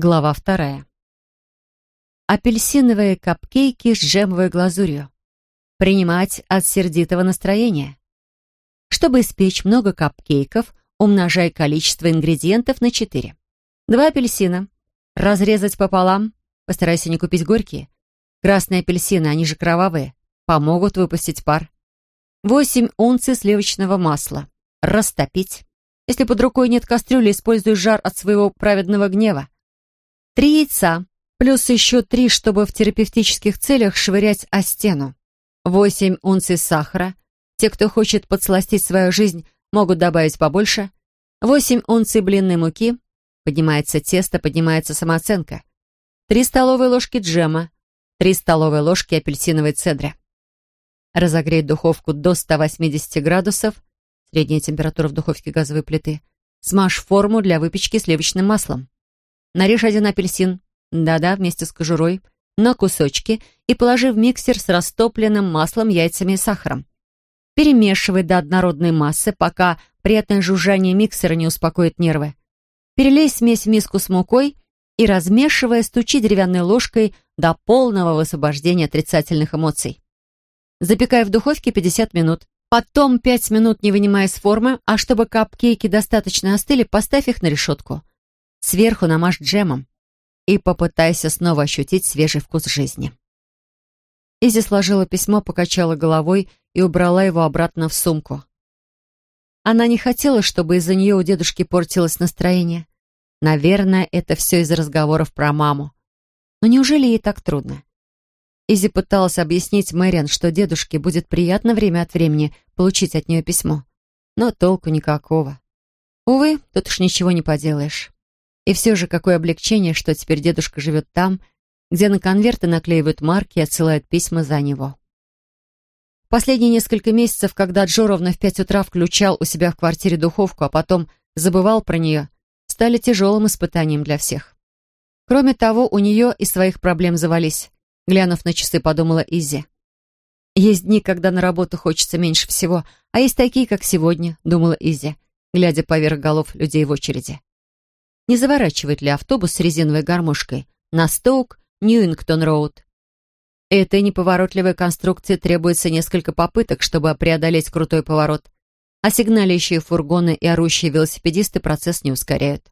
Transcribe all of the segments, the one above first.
Глава вторая. Апельсиновые капкейки с джемовой глазурью. Принимать от сердитого настроения. Чтобы испечь много капкейков, умножай количество ингредиентов на 4. Два апельсина. Разрезать пополам. Постарайся не купить горькие. Красные апельсины, они же кровавые, помогут выпустить пар. 8 унций сливочного масла. Растопить. Если под рукой нет кастрюли, используй жар от своего праведного гнева. Три яйца, плюс еще три, чтобы в терапевтических целях швырять о стену. Восемь унций сахара. Те, кто хочет подсластить свою жизнь, могут добавить побольше. Восемь унций блинной муки. Поднимается тесто, поднимается самооценка. Три столовые ложки джема. Три столовые ложки апельсиновой цедры. Разогреть духовку до 180 градусов. Средняя температура в духовке газовой плиты. Смажь форму для выпечки сливочным маслом. Нарежь один апельсин, да-да, вместе с кожурой, на кусочки и положи в миксер с растопленным маслом, яйцами и сахаром. Перемешивай до однородной массы, пока приятное жужжание миксера не успокоит нервы. Перелей смесь в миску с мукой и, размешивая, стучи деревянной ложкой до полного высвобождения отрицательных эмоций. Запекай в духовке 50 минут. Потом 5 минут не вынимая из формы, а чтобы капкейки достаточно остыли, поставь их на решетку. Сверху намажь джемом и попытайся снова ощутить свежий вкус жизни. Изи сложила письмо, покачала головой и убрала его обратно в сумку. Она не хотела, чтобы из-за нее у дедушки портилось настроение. Наверное, это все из разговоров про маму. Но неужели ей так трудно? Изи пыталась объяснить Мэриан, что дедушке будет приятно время от времени получить от нее письмо. Но толку никакого. Увы, тут уж ничего не поделаешь. И все же какое облегчение, что теперь дедушка живет там, где на конверты наклеивают марки и отсылают письма за него. Последние несколько месяцев, когда Джо в пять утра включал у себя в квартире духовку, а потом забывал про нее, стали тяжелым испытанием для всех. Кроме того, у нее и своих проблем завались. Глянув на часы, подумала Изи. Есть дни, когда на работу хочется меньше всего, а есть такие, как сегодня, думала Изи, глядя поверх голов людей в очереди не заворачивает ли автобус с резиновой гармошкой на Стоук-Ньюингтон-Роуд. Этой неповоротливой конструкции требуется несколько попыток, чтобы преодолеть крутой поворот, а сигналящие фургоны и орущие велосипедисты процесс не ускоряют.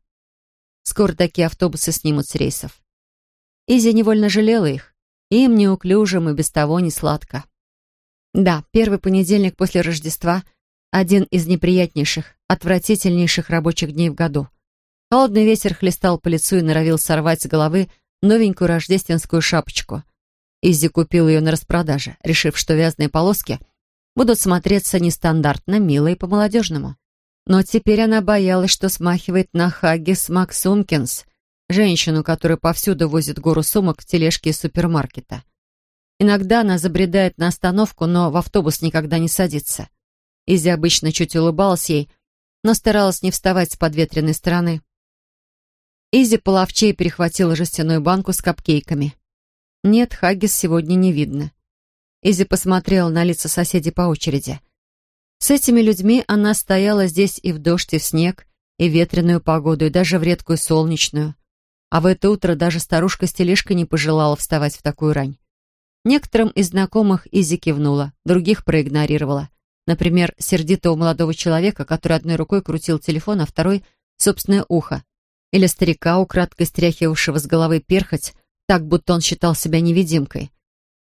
Скоро такие автобусы снимут с рейсов. Изи невольно жалела их, им неуклюжим и без того не сладко. Да, первый понедельник после Рождества — один из неприятнейших, отвратительнейших рабочих дней в году. Холодный ветер хлестал по лицу и норовил сорвать с головы новенькую рождественскую шапочку. Изи купил ее на распродаже, решив, что вязаные полоски будут смотреться нестандартно, мило и по-молодежному. Но теперь она боялась, что смахивает на Хаггис Максумкинс, женщину, которая повсюду возит гору сумок в тележке из супермаркета. Иногда она забредает на остановку, но в автобус никогда не садится. Изи обычно чуть улыбалась ей, но старалась не вставать с подветренной стороны. Изи половчей перехватила жестяную банку с капкейками. Нет, Хаггис сегодня не видно. Изи посмотрела на лица соседей по очереди. С этими людьми она стояла здесь и в дождь, и в снег, и в ветреную погоду, и даже в редкую солнечную. А в это утро даже старушка с тележкой не пожелала вставать в такую рань. Некоторым из знакомых Изи кивнула, других проигнорировала. Например, сердитого молодого человека, который одной рукой крутил телефон, а второй — собственное ухо, или старика, украдкой стряхивавшего с головы перхоть, так, будто он считал себя невидимкой.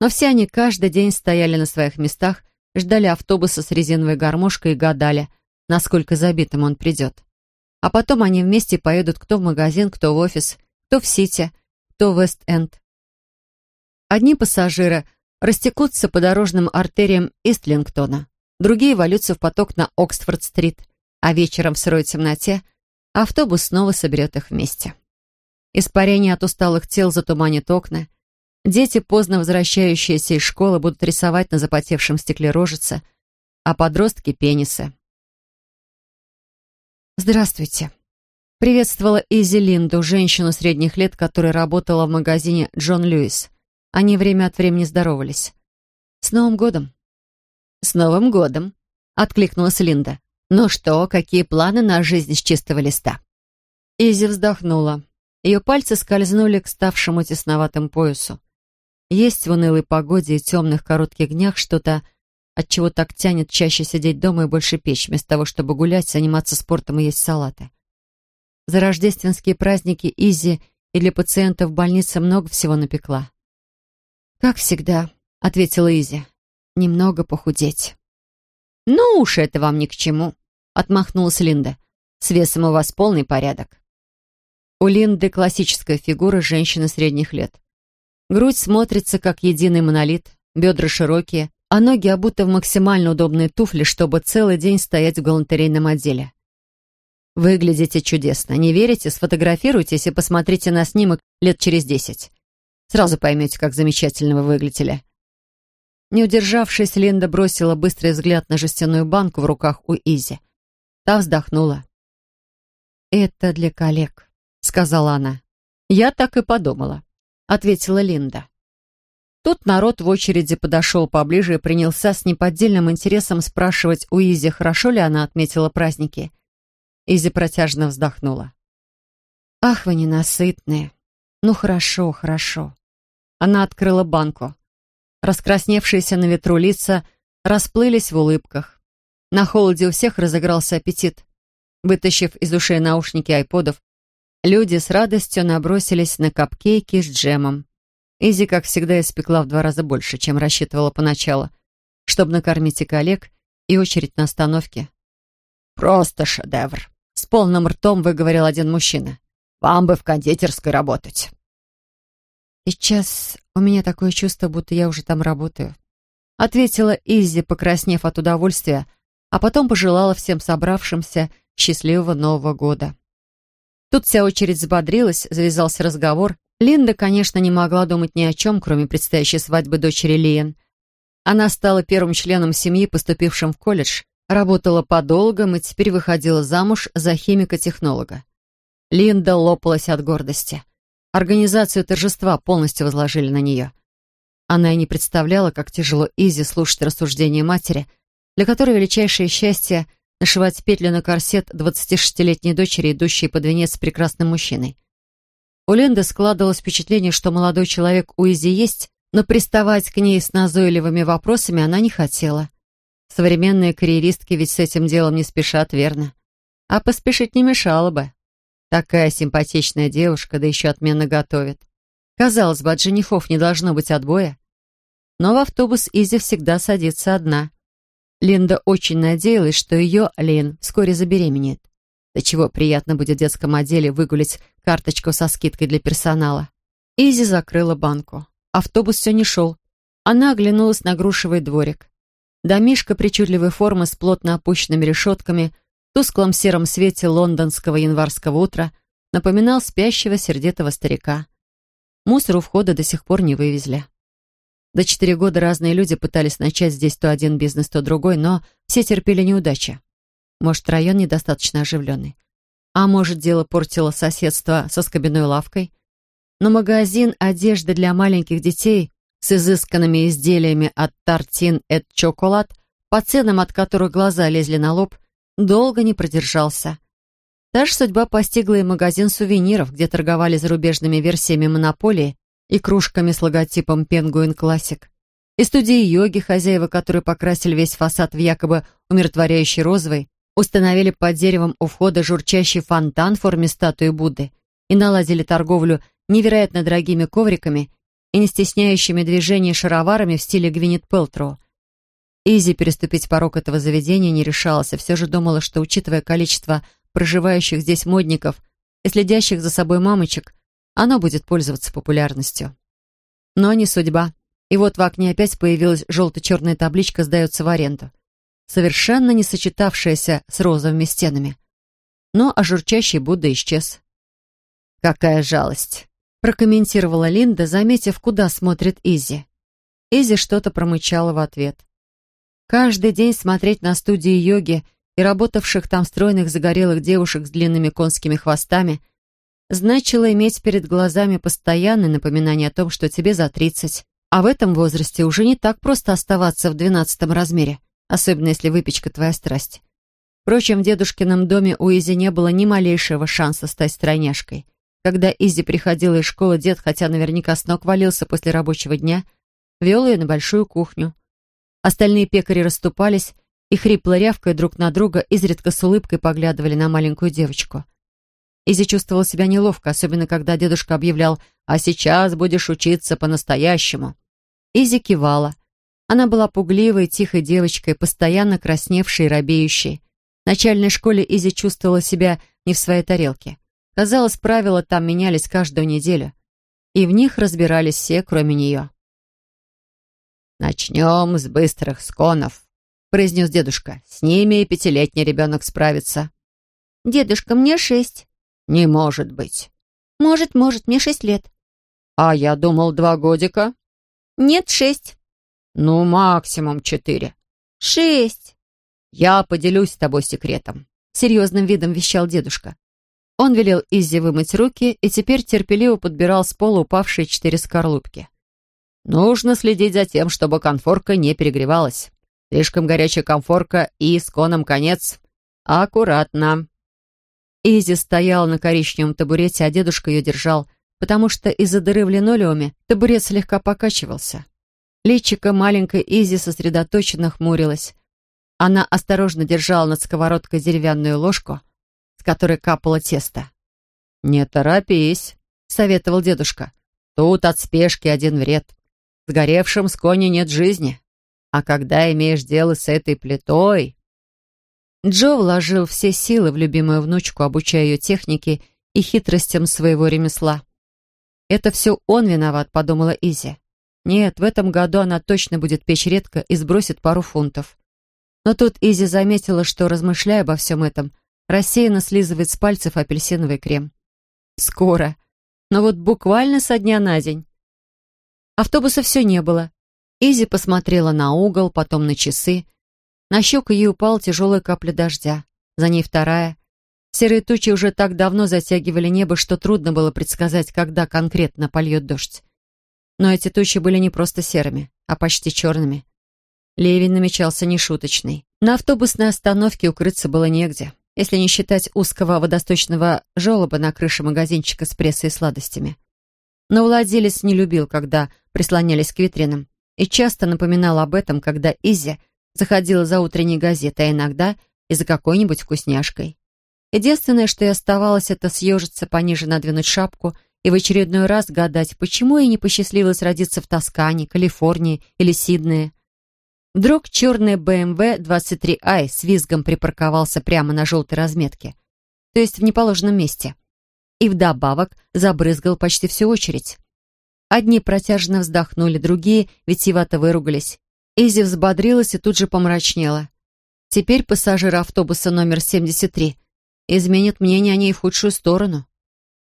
Но все они каждый день стояли на своих местах, ждали автобуса с резиновой гармошкой и гадали, насколько забитым он придет. А потом они вместе поедут кто в магазин, кто в офис, кто в Сити, кто в Вест-Энд. Одни пассажиры растекутся по дорожным артериям Истлингтона, другие валются в поток на Оксфорд-стрит, а вечером в сырой темноте Автобус снова соберет их вместе. Испарение от усталых тел затуманит окна. Дети, поздно возвращающиеся из школы, будут рисовать на запотевшем стекле рожицы, а подростки — пенисы. «Здравствуйте», — приветствовала Изи Линду, женщину средних лет, которая работала в магазине «Джон Льюис». Они время от времени здоровались. «С Новым годом!» «С Новым годом!» — откликнулась Линда. «Ну что, какие планы на жизнь с чистого листа?» Изи вздохнула. Ее пальцы скользнули к ставшему тесноватым поясу. Есть в унылой погоде и темных коротких днях что-то, от чего так тянет чаще сидеть дома и больше печь, вместо того, чтобы гулять, заниматься спортом и есть салаты. За рождественские праздники Изи и для пациентов больницы много всего напекла. «Как всегда», — ответила Изи, — «немного похудеть». «Ну уж это вам ни к чему», — отмахнулась Линда. «С весом у вас полный порядок». У Линды классическая фигура женщины средних лет. Грудь смотрится как единый монолит, бедра широкие, а ноги обуты в максимально удобные туфли, чтобы целый день стоять в галантерейном отделе. Выглядите чудесно. Не верите? Сфотографируйтесь и посмотрите на снимок лет через десять. Сразу поймете, как замечательно вы выглядели. Не удержавшись, Линда бросила быстрый взгляд на жестяную банку в руках у Изи. Та вздохнула. «Это для коллег», — сказала она. «Я так и подумала», — ответила Линда. Тут народ в очереди подошел поближе и принялся с неподдельным интересом спрашивать у Изи, хорошо ли она отметила праздники. Изи протяжно вздохнула. «Ах, вы ненасытные! Ну хорошо, хорошо». Она открыла банку. Раскрасневшиеся на ветру лица расплылись в улыбках. На холоде у всех разыгрался аппетит. Вытащив из ушей наушники айподов, Люди с радостью набросились на капкейки с джемом. Изи, как всегда, испекла в два раза больше, чем рассчитывала поначалу, чтобы накормить и коллег, и очередь на остановке. «Просто шедевр!» — с полным ртом выговорил один мужчина. «Вам бы в кондитерской работать!» «Сейчас у меня такое чувство, будто я уже там работаю», — ответила Изи, покраснев от удовольствия, а потом пожелала всем собравшимся счастливого Нового года. Тут вся очередь взбодрилась, завязался разговор. Линда, конечно, не могла думать ни о чем, кроме предстоящей свадьбы дочери Лиен. Она стала первым членом семьи, поступившим в колледж, работала подолгом и теперь выходила замуж за химика-технолога. Линда лопалась от гордости. Организацию торжества полностью возложили на нее. Она и не представляла, как тяжело Изи слушать рассуждения матери, для которой величайшее счастье — нашивать петли на корсет 26-летней дочери, идущей под венец с прекрасным мужчиной. У Ленды складывалось впечатление, что молодой человек у Изи есть, но приставать к ней с назойливыми вопросами она не хотела. Современные карьеристки ведь с этим делом не спешат, верно? А поспешить не мешало бы. Такая симпатичная девушка, да еще отменно готовит. Казалось бы, от женихов не должно быть отбоя. Но в автобус Изи всегда садится одна. Линда очень надеялась, что ее, Лин, вскоре забеременеет. До чего приятно будет в детском отделе выгулить карточку со скидкой для персонала. Изи закрыла банку. Автобус все не шел. Она оглянулась на грушевый дворик. Домишка причудливой формы с плотно опущенными решетками в тусклом сером свете лондонского январского утра напоминал спящего сердитого старика. Мусор у входа до сих пор не вывезли. За четыре года разные люди пытались начать здесь то один бизнес, то другой, но все терпели неудачи. Может, район недостаточно оживленный. А может, дело портило соседство со скобяной лавкой. Но магазин одежды для маленьких детей с изысканными изделиями от Тартин et Chocolate, по ценам от которых глаза лезли на лоб, долго не продержался. Та же судьба постигла и магазин сувениров, где торговали зарубежными версиями монополии и кружками с логотипом Penguin Classic, и студии йоги, хозяева которые покрасили весь фасад в якобы умиротворяющий розовый, установили под деревом у входа журчащий фонтан в форме статуи Будды и наладили торговлю невероятно дорогими ковриками и не стесняющими движений шароварами в стиле Гвинет Пелтроу. Изи переступить порог этого заведения не решалась, все же думала, что, учитывая количество проживающих здесь модников и следящих за собой мамочек, оно будет пользоваться популярностью. Но не судьба. И вот в окне опять появилась желто-черная табличка «Сдается в аренду», совершенно не сочетавшаяся с розовыми стенами. Но а журчащий Будда исчез. «Какая жалость!» — прокомментировала Линда, заметив, куда смотрит Изи. Изи что-то промычала в ответ. Каждый день смотреть на студии йоги и работавших там стройных загорелых девушек с длинными конскими хвостами значило иметь перед глазами постоянное напоминание о том, что тебе за тридцать. А в этом возрасте уже не так просто оставаться в двенадцатом размере, особенно если выпечка твоя страсть. Впрочем, в дедушкином доме у Изи не было ни малейшего шанса стать стройняшкой. Когда Изи приходила из школы, дед, хотя наверняка с ног валился после рабочего дня, вел ее на большую кухню. Остальные пекари расступались и, хрипло рявкая друг на друга, изредка с улыбкой поглядывали на маленькую девочку. Изи чувствовала себя неловко, особенно когда дедушка объявлял «А сейчас будешь учиться по-настоящему». Изи кивала. Она была пугливой, тихой девочкой, постоянно красневшей и робеющей. В начальной школе Изи чувствовала себя не в своей тарелке. Казалось, правила там менялись каждую неделю, и в них разбирались все, кроме нее. «Начнем с быстрых сконов», — произнес дедушка. «С ними и пятилетний ребенок справится». «Дедушка, мне шесть». «Не может быть». «Может, может, мне шесть лет». «А я думал, два годика». «Нет, шесть». «Ну, максимум четыре». «Шесть». «Я поделюсь с тобой секретом», — серьезным видом вещал дедушка. Он велел Изи вымыть руки и теперь терпеливо подбирал с пола упавшие четыре скорлупки. «Нужно следить за тем, чтобы конфорка не перегревалась. Слишком горячая конфорка и с коном конец. Аккуратно». Изи стояла на коричневом табурете, а дедушка ее держал, потому что из-за дыры в линолеуме табурет слегка покачивался. Личико маленькой Изи сосредоточенно хмурилась. Она осторожно держала над сковородкой деревянную ложку — с которой капало тесто. «Не торопись», — советовал дедушка. «Тут от спешки один вред. С горевшим с кони нет жизни. А когда имеешь дело с этой плитой...» Джо вложил все силы в любимую внучку, обучая ее технике и хитростям своего ремесла. «Это все он виноват», — подумала Изи. «Нет, в этом году она точно будет печь редко и сбросит пару фунтов». Но тут Изи заметила, что, размышляя обо всем этом, рассеянно слизывает с пальцев апельсиновый крем. Скоро. Но вот буквально со дня на день. Автобуса все не было. Изи посмотрела на угол, потом на часы. На щеку ей упала тяжелая капля дождя. За ней вторая. Серые тучи уже так давно затягивали небо, что трудно было предсказать, когда конкретно польет дождь. Но эти тучи были не просто серыми, а почти черными. Ливень намечался нешуточный. На автобусной остановке укрыться было негде если не считать узкого водосточного желоба на крыше магазинчика с прессой и сладостями. Но владелец не любил, когда прислонялись к витринам, и часто напоминал об этом, когда Изи заходила за утренней газетой, а иногда и за какой-нибудь вкусняшкой. Единственное, что и оставалось, это съежиться пониже, надвинуть шапку и в очередной раз гадать, почему ей не посчастливилось родиться в Тоскане, Калифорнии или Сиднее, Вдруг черный BMW 23i с визгом припарковался прямо на желтой разметке, то есть в неположенном месте. И вдобавок забрызгал почти всю очередь. Одни протяжно вздохнули, другие витиевато выругались. Изи взбодрилась и тут же помрачнела. Теперь пассажиры автобуса номер 73 изменят мнение о ней в худшую сторону.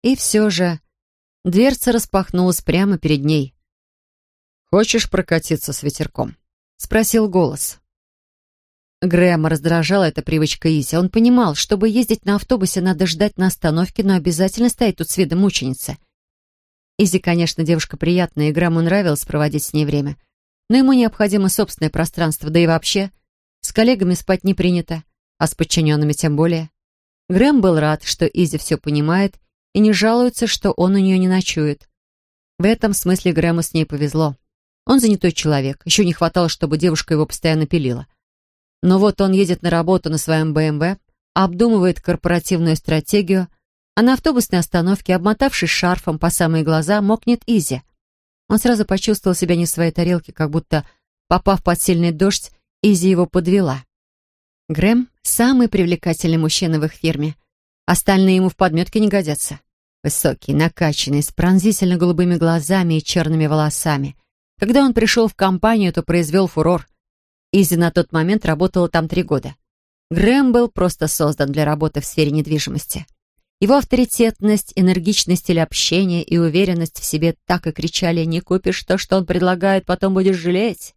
И все же дверца распахнулась прямо перед ней. «Хочешь прокатиться с ветерком?» — спросил голос. Грэма раздражала эта привычка Изи. Он понимал, чтобы ездить на автобусе, надо ждать на остановке, но обязательно стоять тут с видом мученицы. Изи, конечно, девушка приятная, и Грэму нравилось проводить с ней время. Но ему необходимо собственное пространство, да и вообще. С коллегами спать не принято, а с подчиненными тем более. Грэм был рад, что Изи все понимает и не жалуется, что он у нее не ночует. В этом смысле Грэму с ней повезло. Он занятой человек. Еще не хватало, чтобы девушка его постоянно пилила. Но вот он едет на работу на своем БМВ, обдумывает корпоративную стратегию, а на автобусной остановке, обмотавшись шарфом по самые глаза, мокнет Изи. Он сразу почувствовал себя не в своей тарелке, как будто, попав под сильный дождь, Изи его подвела. Грэм — самый привлекательный мужчина в их фирме. Остальные ему в подметке не годятся. Высокий, накачанный, с пронзительно голубыми глазами и черными волосами — когда он пришел в компанию, то произвел фурор. Изи на тот момент работала там три года. Грэм был просто создан для работы в сфере недвижимости. Его авторитетность, энергичный стиль общения и уверенность в себе так и кричали «Не купишь то, что он предлагает, потом будешь жалеть».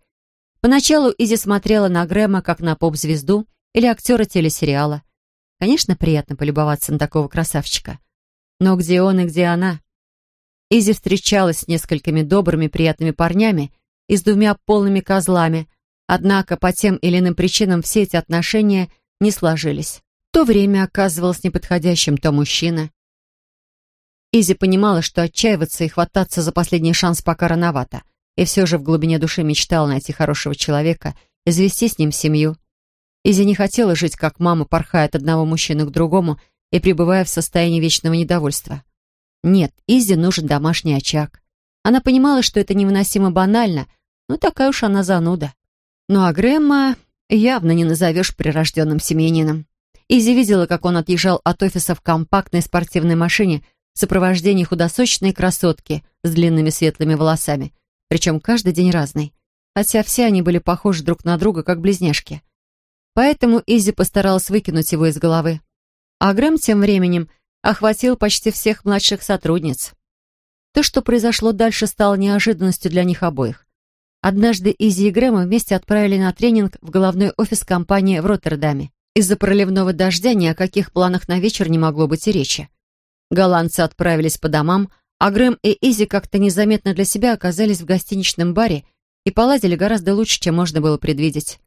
Поначалу Изи смотрела на Грэма как на поп-звезду или актера телесериала. Конечно, приятно полюбоваться на такого красавчика. Но где он и где она? Изи встречалась с несколькими добрыми, приятными парнями и с двумя полными козлами, однако по тем или иным причинам все эти отношения не сложились. То время оказывалось неподходящим, то мужчина. Изи понимала, что отчаиваться и хвататься за последний шанс пока рановато, и все же в глубине души мечтала найти хорошего человека и завести с ним семью. Изи не хотела жить, как мама, порхая от одного мужчины к другому и пребывая в состоянии вечного недовольства. Нет, Изи нужен домашний очаг. Она понимала, что это невыносимо банально, но такая уж она зануда. Ну а Грэма явно не назовешь прирожденным семьянином. Изи видела, как он отъезжал от офиса в компактной спортивной машине в сопровождении худосочной красотки с длинными светлыми волосами, причем каждый день разный, хотя все они были похожи друг на друга, как близняшки. Поэтому Изи постаралась выкинуть его из головы. А Грэм тем временем охватил почти всех младших сотрудниц. То, что произошло дальше, стало неожиданностью для них обоих. Однажды Изи и Грэма вместе отправили на тренинг в головной офис компании в Роттердаме. Из-за проливного дождя ни о каких планах на вечер не могло быть и речи. Голландцы отправились по домам, а Грэм и Изи как-то незаметно для себя оказались в гостиничном баре и поладили гораздо лучше, чем можно было предвидеть.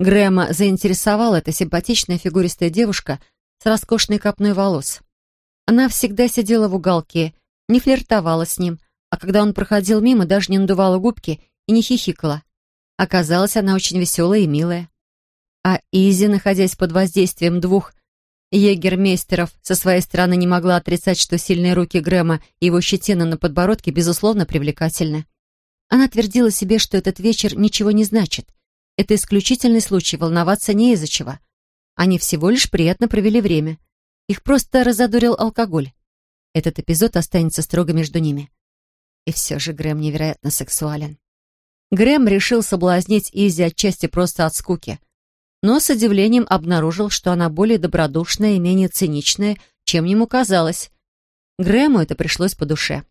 Грэма заинтересовала эта симпатичная фигуристая девушка с роскошной копной волос. Она всегда сидела в уголке, не флиртовала с ним, а когда он проходил мимо, даже не надувала губки и не хихикала. Оказалось, она очень веселая и милая. А Изи, находясь под воздействием двух егермейстеров, со своей стороны не могла отрицать, что сильные руки Грэма и его щетина на подбородке, безусловно, привлекательны. Она твердила себе, что этот вечер ничего не значит. Это исключительный случай, волноваться не из-за чего. Они всего лишь приятно провели время. Их просто разодорил алкоголь. Этот эпизод останется строго между ними. И все же Грэм невероятно сексуален. Грэм решил соблазнить Изи отчасти просто от скуки но с удивлением обнаружил, что она более добродушная и менее циничная, чем ему казалось. Грэму это пришлось по душе.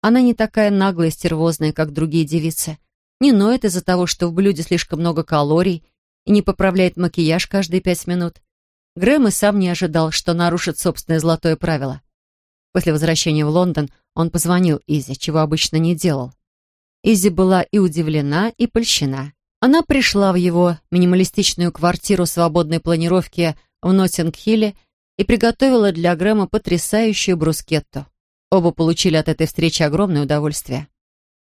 Она не такая наглая и стервозная, как другие девицы. Не ноет из-за того, что в блюде слишком много калорий и не поправляет макияж каждые пять минут. Грэм и сам не ожидал, что нарушит собственное золотое правило. После возвращения в Лондон он позвонил Изи, чего обычно не делал. Изи была и удивлена, и польщена. Она пришла в его минималистичную квартиру свободной планировки в Ноттинг-Хилле и приготовила для Грэма потрясающую брускетту. Оба получили от этой встречи огромное удовольствие.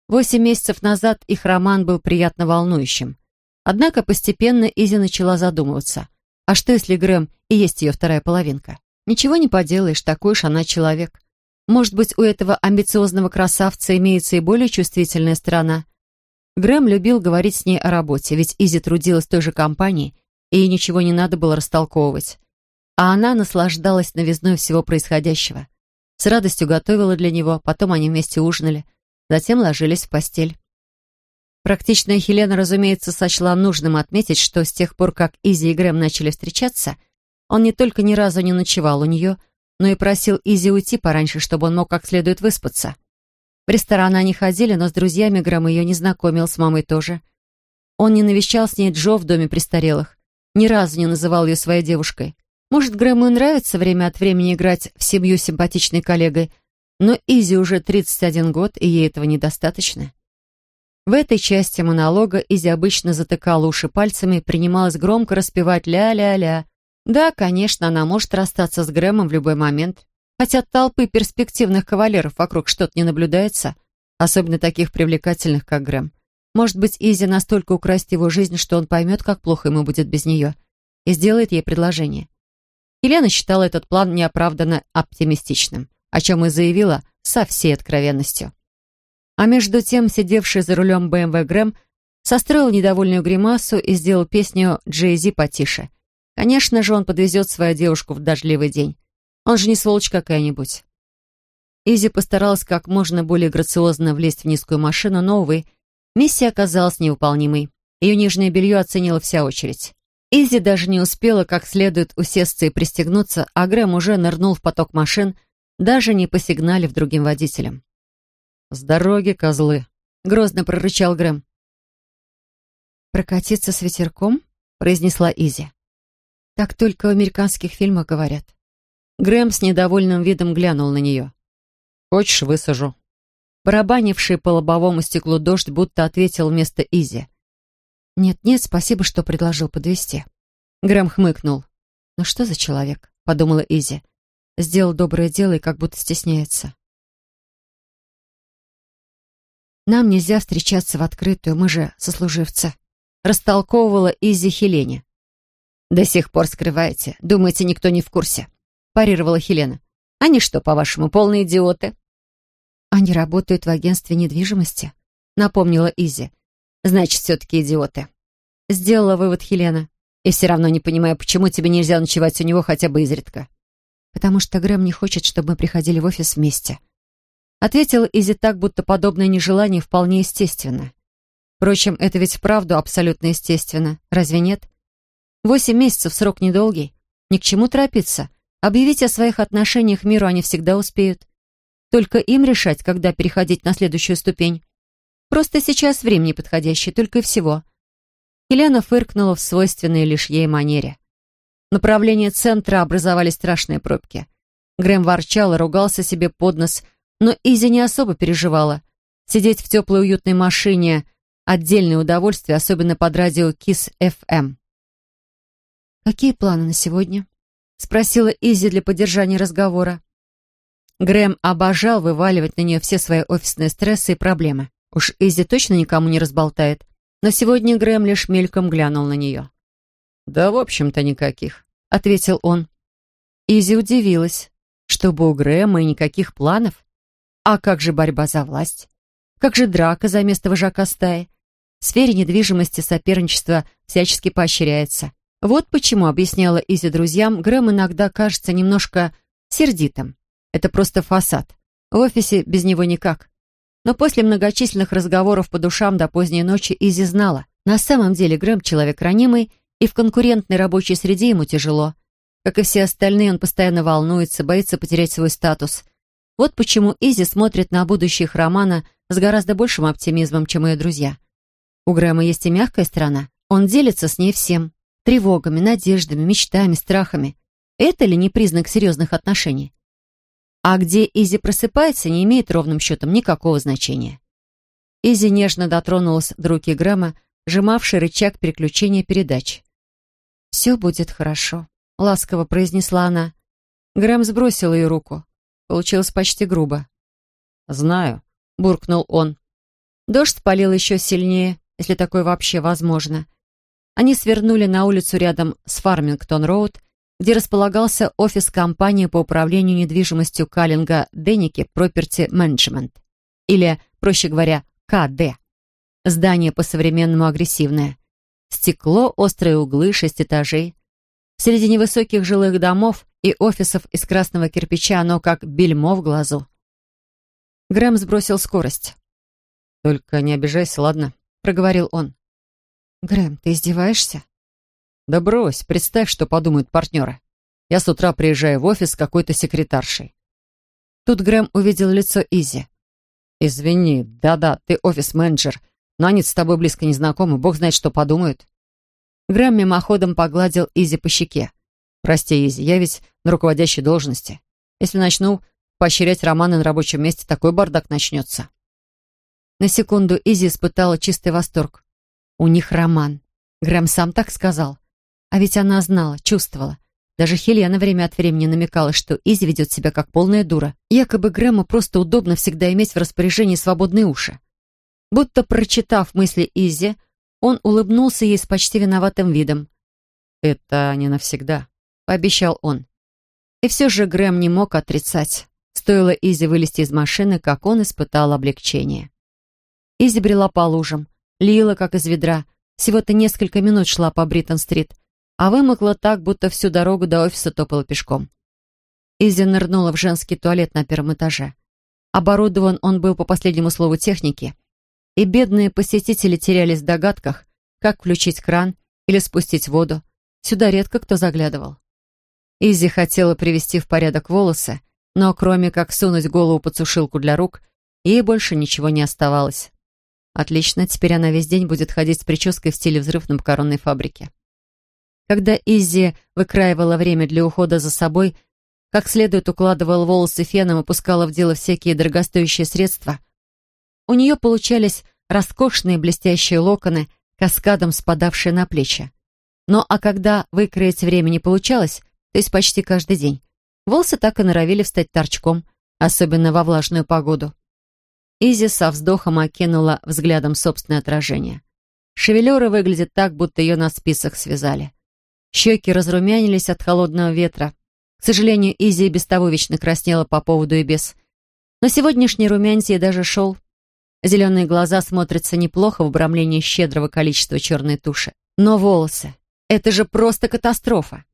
Восемь месяцев назад их роман был приятно волнующим. Однако постепенно Изи начала задумываться. А что, если Грэм и есть ее вторая половинка? Ничего не поделаешь, такой уж она человек. Может быть, у этого амбициозного красавца имеется и более чувствительная сторона. Грэм любил говорить с ней о работе, ведь Изи трудилась в той же компании, и ей ничего не надо было растолковывать. А она наслаждалась новизной всего происходящего. С радостью готовила для него, потом они вместе ужинали, затем ложились в постель. Практичная Хелена, разумеется, сочла нужным отметить, что с тех пор, как Изи и Грэм начали встречаться, он не только ни разу не ночевал у нее, но и просил Изи уйти пораньше, чтобы он мог как следует выспаться. В ресторан они ходили, но с друзьями Грэм ее не знакомил, с мамой тоже. Он не навещал с ней Джо в доме престарелых. Ни разу не называл ее своей девушкой. Может, Грэму и нравится время от времени играть в семью с симпатичной коллегой, но Изи уже 31 год, и ей этого недостаточно. В этой части монолога Изи обычно затыкала уши пальцами и принималась громко распевать «ля-ля-ля». Да, конечно, она может расстаться с Грэмом в любой момент, Хотя толпы перспективных кавалеров вокруг что-то не наблюдается, особенно таких привлекательных, как Грэм. Может быть, Изи настолько украсть его жизнь, что он поймет, как плохо ему будет без нее, и сделает ей предложение. Елена считала этот план неоправданно оптимистичным, о чем и заявила со всей откровенностью. А между тем, сидевший за рулем БМВ Грэм состроил недовольную гримасу и сделал песню Джей-Зи потише. Конечно же, он подвезет свою девушку в дождливый день. Он же не сволочь какая-нибудь. Изи постаралась как можно более грациозно влезть в низкую машину, но, увы, миссия оказалась невыполнимой. Ее нижнее белье оценила вся очередь. Изи даже не успела как следует усесться и пристегнуться, а Грэм уже нырнул в поток машин, даже не посигналив другим водителям. «С дороги, козлы!» — грозно прорычал Грэм. «Прокатиться с ветерком?» — произнесла Изи. «Так только в американских фильмах говорят». Грэм с недовольным видом глянул на нее. «Хочешь, высажу?» Барабанивший по лобовому стеклу дождь будто ответил вместо Изи. «Нет-нет, спасибо, что предложил подвезти. Грэм хмыкнул. «Ну что за человек?» — подумала Изи. «Сделал доброе дело и как будто стесняется. «Нам нельзя встречаться в открытую, мы же сослуживцы», растолковывала Изи Хелене. «До сих пор скрываете. Думаете, никто не в курсе?» Парировала Хелена. «Они что, по-вашему, полные идиоты?» «Они работают в агентстве недвижимости», напомнила Изи. «Значит, все-таки идиоты», сделала вывод Хелена. «И все равно не понимаю, почему тебе нельзя ночевать у него хотя бы изредка». «Потому что Грэм не хочет, чтобы мы приходили в офис вместе», Ответила Изи так, будто подобное нежелание вполне естественно. Впрочем, это ведь вправду абсолютно естественно, разве нет? Восемь месяцев срок недолгий. Ни к чему торопиться. Объявить о своих отношениях миру они всегда успеют. Только им решать, когда переходить на следующую ступень. Просто сейчас время неподходящее, только и всего. Елена фыркнула в свойственной лишь ей манере. В направлении центра образовались страшные пробки. Грэм ворчал и ругался себе под нос, но Изи не особо переживала. Сидеть в теплой уютной машине — отдельное удовольствие, особенно под радио KISS FM. «Какие планы на сегодня?» — спросила Изи для поддержания разговора. Грэм обожал вываливать на нее все свои офисные стрессы и проблемы. Уж Изи точно никому не разболтает. Но сегодня Грэм лишь мельком глянул на нее. «Да, в общем-то, никаких», — ответил он. Изи удивилась, чтобы у Грэма и никаких планов. А как же борьба за власть? Как же драка за место вожака стаи? В сфере недвижимости соперничество всячески поощряется. Вот почему, объясняла Изи друзьям, Грэм иногда кажется немножко сердитым. Это просто фасад. В офисе без него никак. Но после многочисленных разговоров по душам до поздней ночи Изи знала, на самом деле Грэм человек ранимый, и в конкурентной рабочей среде ему тяжело. Как и все остальные, он постоянно волнуется, боится потерять свой статус. Вот почему Изи смотрит на будущих Романа с гораздо большим оптимизмом, чем ее друзья. У Грэма есть и мягкая сторона. Он делится с ней всем. Тревогами, надеждами, мечтами, страхами. Это ли не признак серьезных отношений? А где Изи просыпается, не имеет ровным счетом никакого значения. Изи нежно дотронулась до руки Грэма, сжимавший рычаг переключения передач. «Все будет хорошо», — ласково произнесла она. Грэм сбросил ее руку. Получилось почти грубо. «Знаю», — буркнул он. Дождь полил еще сильнее, если такое вообще возможно. Они свернули на улицу рядом с Фармингтон-Роуд, где располагался офис компании по управлению недвижимостью Каллинга Денники Property Management, или, проще говоря, КД. Здание по-современному агрессивное. Стекло, острые углы, шесть этажей. Среди невысоких жилых домов и офисов из красного кирпича оно как бельмо в глазу. Грэм сбросил скорость. «Только не обижайся, ладно?» — проговорил он. «Грэм, ты издеваешься?» «Да брось, представь, что подумают партнеры. Я с утра приезжаю в офис с какой-то секретаршей». Тут Грэм увидел лицо Изи. «Извини, да-да, ты офис-менеджер, но с тобой близко не знакомы, бог знает, что подумают». Грэм мимоходом погладил Изи по щеке. Прости, Изи, я ведь на руководящей должности. Если начну поощрять романы на рабочем месте, такой бардак начнется. На секунду Изи испытала чистый восторг. У них роман. Грэм сам так сказал. А ведь она знала, чувствовала. Даже Хелена время от времени намекала, что Изи ведет себя как полная дура. Якобы Грэму просто удобно всегда иметь в распоряжении свободные уши. Будто прочитав мысли Изи, он улыбнулся ей с почти виноватым видом. «Это не навсегда», пообещал он. И все же Грэм не мог отрицать. Стоило Изи вылезти из машины, как он испытал облегчение. Изи брела по лужам, лило, как из ведра. Всего-то несколько минут шла по Бриттон-стрит, а вымокла так, будто всю дорогу до офиса топала пешком. Изи нырнула в женский туалет на первом этаже. Оборудован он был по последнему слову техники, и бедные посетители терялись в догадках, как включить кран или спустить воду. Сюда редко кто заглядывал. Изи хотела привести в порядок волосы, но кроме как сунуть голову под сушилку для рук, ей больше ничего не оставалось. Отлично, теперь она весь день будет ходить с прической в стиле взрыв на макаронной фабрике. Когда Изи выкраивала время для ухода за собой, как следует укладывала волосы феном и пускала в дело всякие дорогостоящие средства, у нее получались роскошные блестящие локоны, каскадом спадавшие на плечи. Но а когда выкроить время не получалось, то есть почти каждый день. Волосы так и норовили встать торчком, особенно во влажную погоду. Изи со вздохом окинула взглядом собственное отражение. Шевелюра выглядит так, будто ее на спицах связали. Щеки разрумянились от холодного ветра. К сожалению, Изи без того вечно краснела по поводу и без. Но сегодняшний румянец ей даже шел. Зеленые глаза смотрятся неплохо в обрамлении щедрого количества черной туши. Но волосы — это же просто катастрофа.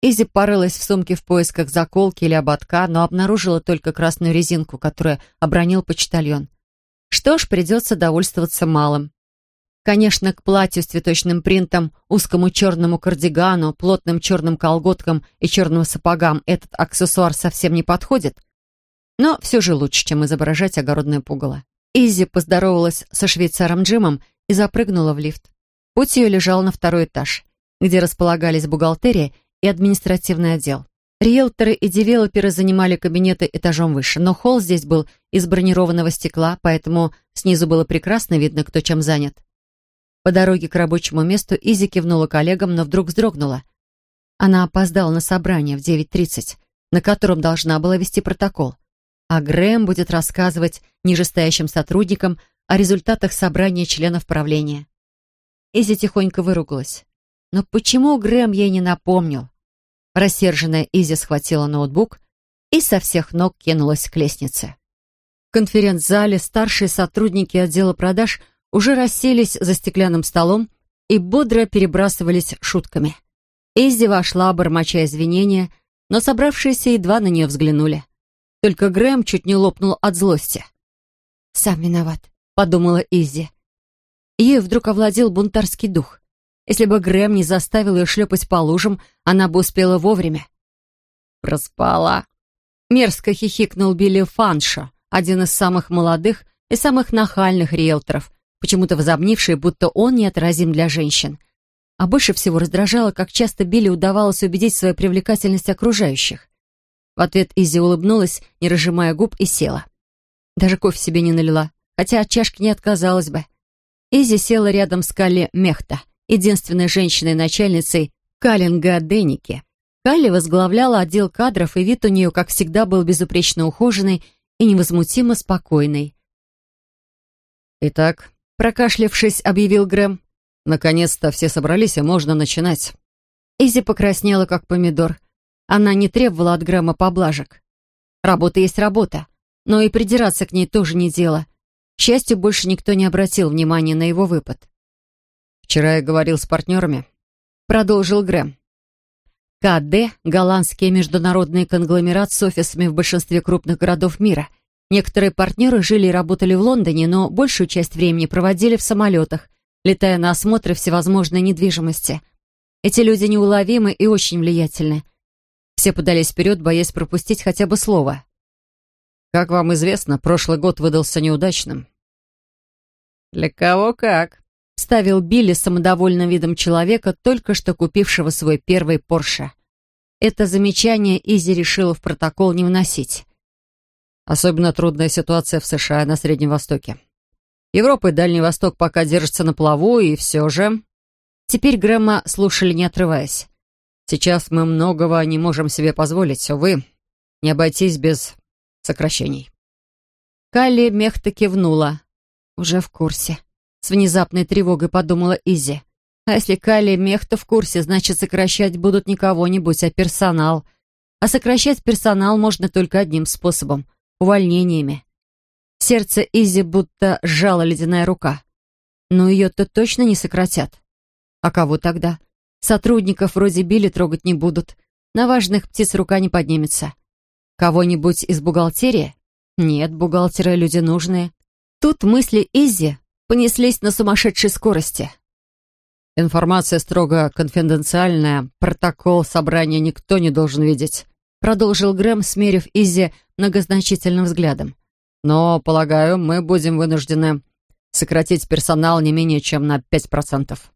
Изи порылась в сумке в поисках заколки или ободка, но обнаружила только красную резинку, которую обронил почтальон. Что ж, придется довольствоваться малым. Конечно, к платью с цветочным принтом, узкому черному кардигану, плотным черным колготкам и черным сапогам этот аксессуар совсем не подходит. Но все же лучше, чем изображать огородное пугало. Изи поздоровалась со швейцаром Джимом и запрыгнула в лифт. Путь ее лежал на второй этаж, где располагались бухгалтерия и административный отдел. Риэлторы и девелоперы занимали кабинеты этажом выше, но холл здесь был из бронированного стекла, поэтому снизу было прекрасно видно, кто чем занят. По дороге к рабочему месту Изи кивнула коллегам, но вдруг вздрогнула. Она опоздала на собрание в 9.30, на котором должна была вести протокол а Грэм будет рассказывать нижестоящим сотрудникам о результатах собрания членов правления. Изи тихонько выругалась. Но почему Грэм ей не напомнил? Рассерженная Изи схватила ноутбук и со всех ног кинулась к лестнице. В конференц-зале старшие сотрудники отдела продаж уже расселись за стеклянным столом и бодро перебрасывались шутками. Изи вошла, бормоча извинения, но собравшиеся едва на нее взглянули. Только Грэм чуть не лопнул от злости. «Сам виноват», — подумала Изи. Ей вдруг овладел бунтарский дух. Если бы Грэм не заставил ее шлепать по лужам, она бы успела вовремя. «Проспала», — мерзко хихикнул Билли Фанша, один из самых молодых и самых нахальных риэлторов, почему-то возомнивший, будто он неотразим для женщин. А больше всего раздражало, как часто Билли удавалось убедить свою привлекательность окружающих. В ответ Изи улыбнулась, не разжимая губ, и села. Даже кофе себе не налила, хотя от чашки не отказалась бы. Изи села рядом с Калли Мехта, единственной женщиной-начальницей Каллинга Деники. Калли возглавляла отдел кадров, и вид у нее, как всегда, был безупречно ухоженный и невозмутимо спокойный. «Итак», — прокашлявшись, объявил Грэм, «наконец-то все собрались, и можно начинать». Изи покраснела, как помидор. Она не требовала от Грэма поблажек. Работа есть работа, но и придираться к ней тоже не дело. К счастью, больше никто не обратил внимания на его выпад. «Вчера я говорил с партнерами», — продолжил Грэм. КД — голландский международный конгломерат с офисами в большинстве крупных городов мира. Некоторые партнеры жили и работали в Лондоне, но большую часть времени проводили в самолетах, летая на осмотры всевозможной недвижимости. Эти люди неуловимы и очень влиятельны. Все подались вперед, боясь пропустить хотя бы слово. «Как вам известно, прошлый год выдался неудачным». «Для кого как?» — ставил Билли самодовольным видом человека, только что купившего свой первый Порше. Это замечание Изи решила в протокол не вносить. Особенно трудная ситуация в США и на Среднем Востоке. Европа и Дальний Восток пока держатся на плаву, и все же... Теперь Грэма слушали, не отрываясь. Сейчас мы многого не можем себе позволить, увы. Не обойтись без сокращений. Калли мехто кивнула. Уже в курсе. С внезапной тревогой подумала Изи. А если Калли мехто в курсе, значит, сокращать будут не кого-нибудь, а персонал. А сокращать персонал можно только одним способом — увольнениями. Сердце Изи будто сжала ледяная рука. Но ее-то точно не сократят. А кого тогда? Сотрудников вроде Билли трогать не будут. На важных птиц рука не поднимется. Кого-нибудь из бухгалтерии? Нет, бухгалтеры люди нужные. Тут мысли Изи понеслись на сумасшедшей скорости. «Информация строго конфиденциальная. Протокол собрания никто не должен видеть», продолжил Грэм, смерив Изи многозначительным взглядом. «Но, полагаю, мы будем вынуждены сократить персонал не менее чем на пять процентов».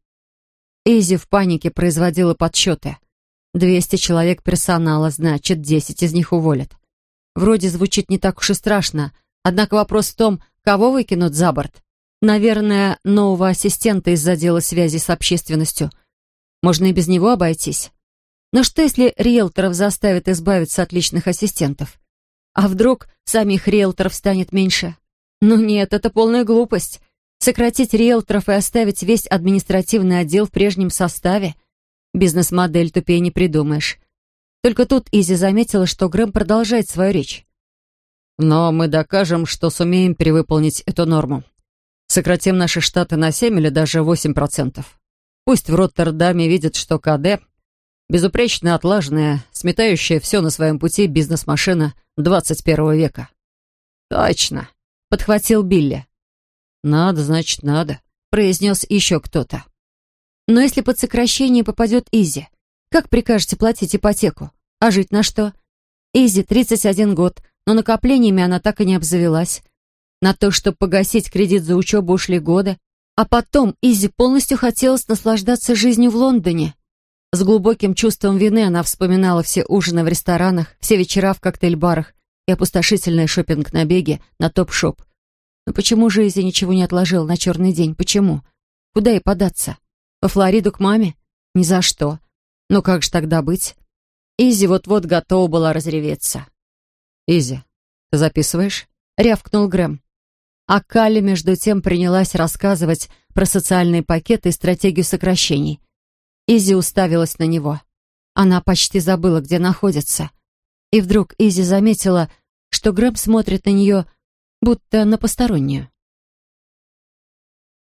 Эйзи в панике производила подсчеты. Двести человек персонала, значит, десять из них уволят. Вроде звучит не так уж и страшно, однако вопрос в том, кого выкинут за борт. Наверное, нового ассистента из-за дела связи с общественностью. Можно и без него обойтись. Но что, если риэлторов заставят избавиться от личных ассистентов? А вдруг самих риэлторов станет меньше? Ну нет, это полная глупость. Сократить риэлторов и оставить весь административный отдел в прежнем составе. Бизнес-модель тупее не придумаешь. Только тут Изи заметила, что Грэм продолжает свою речь. «Но мы докажем, что сумеем перевыполнить эту норму. Сократим наши штаты на 7 или даже 8%. Пусть в Роттердаме видят, что КД — безупречно отлаженная, сметающая все на своем пути бизнес-машина 21 века». «Точно», — подхватил Билли. «Надо, значит, надо», — произнес еще кто-то. «Но если под сокращение попадет Изи, как прикажете платить ипотеку? А жить на что? Изи, 31 год, но накоплениями она так и не обзавелась. На то, чтобы погасить кредит за учебу, ушли годы. А потом Изи полностью хотелось наслаждаться жизнью в Лондоне. С глубоким чувством вины она вспоминала все ужины в ресторанах, все вечера в коктейль-барах и опустошительные шопинг-набеги на Topshop. Но почему же Изи ничего не отложила на черный день? Почему? Куда ей податься? Во Флориду к маме? Ни за что. Но как же тогда быть? Изи вот-вот готова была разреветься. «Изи, ты записываешь?» — рявкнул Грэм. А Калли, между тем, принялась рассказывать про социальные пакеты и стратегию сокращений. Изи уставилась на него. Она почти забыла, где находится. И вдруг Изи заметила, что Грэм смотрит на нее, будто на постороннюю.